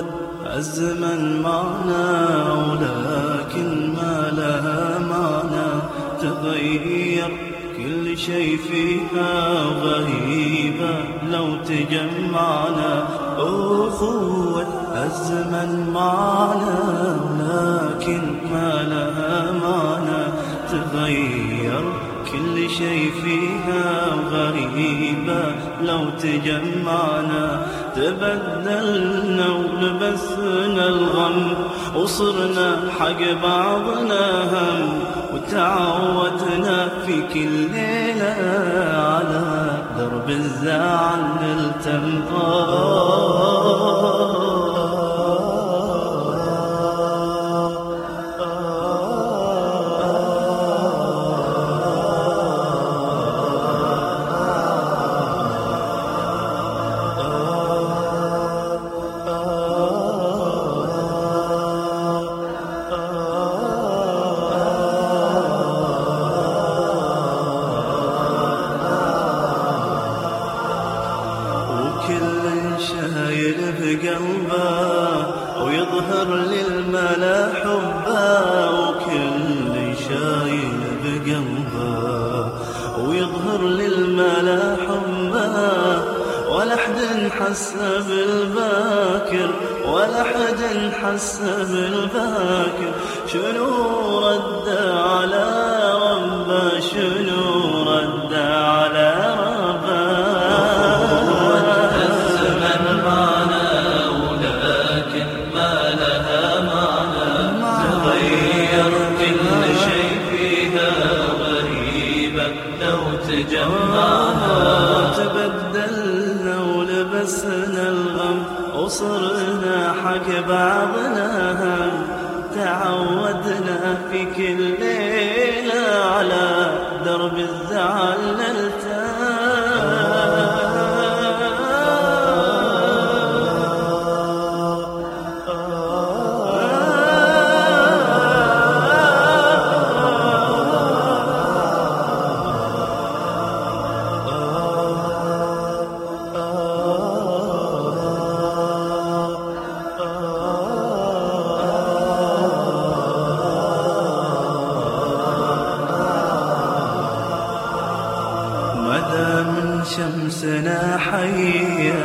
أخوة الزمن معنا ولكن ما لها معنى. تغير كل شي فيها غريبة لو تجمعنا. أخوة الزمن معنا لكن ما لها معنى. تغير كل شي فيها غريبة. لو تجمعنا تبدلنا ولبسنا الغم. وصرنا حق بعضنا هم وتعودنا في كل ليلة على درب الزعل نلتم. للملا حبه وكل شايل بقلبه ويظهر للملا حبه ولا حد حس بالباكر ولا حد حس بالباكر. شنو رد على ربه شنو تجمعنا تبدلنا ولبسنا الغم وصرنا حق بعضنا. هم تعودنا في كل ليلة على درب الزعل شمسنا حية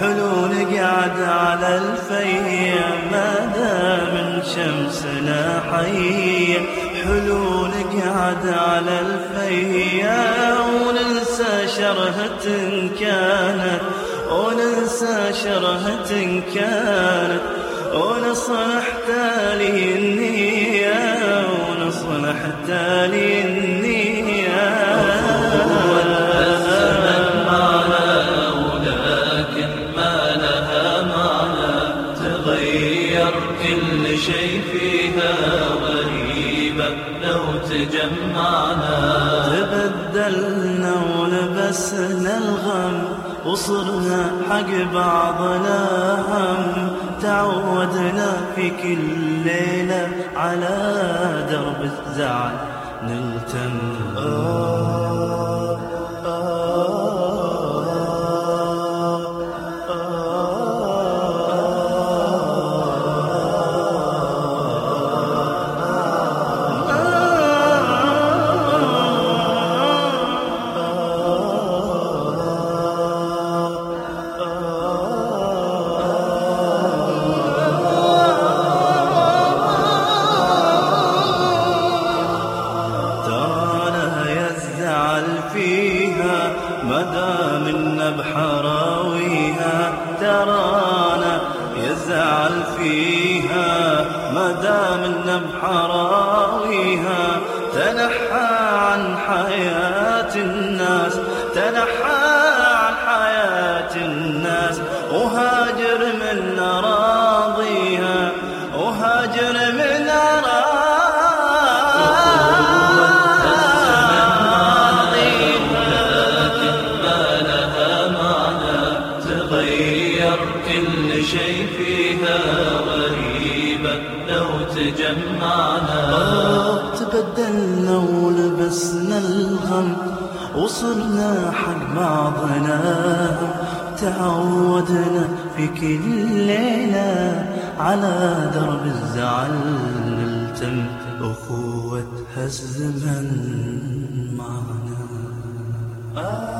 حلو نقعد على الفية. ما دام شمسنا حية حلو نقعد على الفية. وننسى شرهة كانت وننسى شرهة كانت. ونصلح تالي النية ونصلح تالي النية. غريبة لو تجمعنا. تبدلنا ولبسنا الغم وصرنا حق بعضنا هم. تعودنا في كل ليلة على درب الزعل نلتم ترانا يزعل فيها مدى من بحراويها تنحى عن حياة الناس تنحى عن حياة الناس. وهاجر من أراضيها لو تجمعنا. تبدلنا ولبسنا الغم وصرنا حق بعضنا. تعودنا في كل ليلة على درب الزعل نلتم أخوة هالزمن معنا. آه